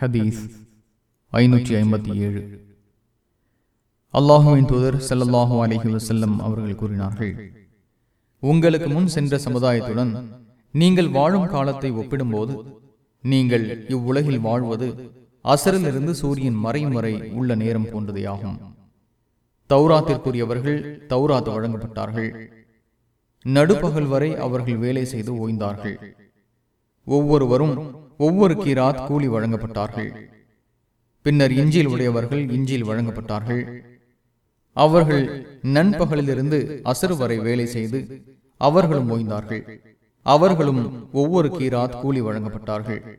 ஹதீஸ் ஐநூற்றி ஐம்பத்தி ஏழு. அல்லாஹுவின் தூதர் ஸல்லல்லாஹு அலைஹி வசல்லம் அவர்கள் கூறினார்கள் உங்களுக்கு முன் சென்ற சமுதாயத்துடன் நீங்கள் வாழும் காலத்தை ஒப்பிடும்போது நீங்கள் இவ்வுலகில் வாழ்வது அசரிலிருந்து சூரியன் மறையும் வரை உள்ள நேரம் போன்றதேயாகும். தௌராத்திற்குரியவர்கள் தௌராத் வழங்கப்பட்டார்கள். நடுப்பகல் வரை அவர்கள் வேலை செய்து ஓய்ந்தார்கள். ஒவ்வொருவரும் ஒவ்வொரு கீராத் கூலி வழங்கப்பட்டார்கள். பின்னர் இஞ்சில் உடையவர்கள் இஞ்சில் வழங்கப்பட்டார்கள். அவர்கள் நண்பகலிலிருந்து அசர் வரை வேலை செய்து அவர்களும் ஓய்ந்தார்கள். அவர்களும் ஒவ்வொரு கீராத் கூலி வழங்கப்பட்டார்கள்.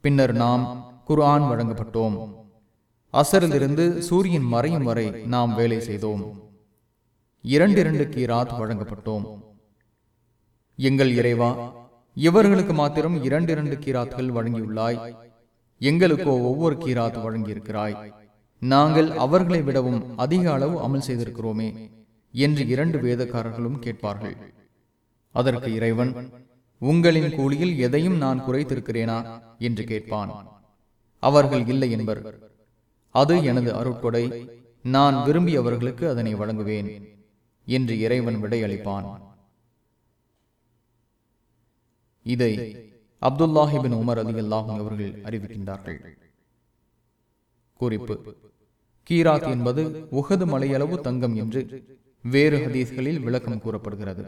பின்னர் நாம் குர்ஆன் வழங்கப்பட்டோம். அசரிலிருந்து சூரியன் மறையும் வரை நாம் வேலை செய்தோம். இரண்டிரண்டு கீராத் வழங்கப்பட்டோம். எங்கள் இறைவா இவர்களுக்கு மாத்திரம் இரண்டு இரண்டு கீராத்துகள் வழங்கியுள்ளாய். எங்களுக்கோ ஒவ்வொரு கீராத் வழங்கியிருக்கிறாய். நாங்கள் அவர்களை விடவும் அதிக அளவு அமல் செய்திருக்கிறோமே என்று இரண்டு வேதக்காரர்களும் கேட்பார்கள். அதற்கு இறைவன் உங்களின் கூலியில் எதையும் நான் குறைத்திருக்கிறேனா? என்று கேட்பான். அவர்கள் இல்லை என்பர். அது எனது அருட்கொடை. நான் விரும்பியவர்களுக்கு அதனை வழங்குவேன் என்று இறைவன் விடையளிப்பான். இதை அப்துல்லாஹிபின் உமர் அலி அல்லாஹும் அவர்கள் அறிவிக்கின்றார்கள். குறிப்பு கீராத் என்பது உகது மலையளவு தங்கம் என்று வேறு ஹதீஸ்களில் விளக்கம் கூறப்படுகிறது.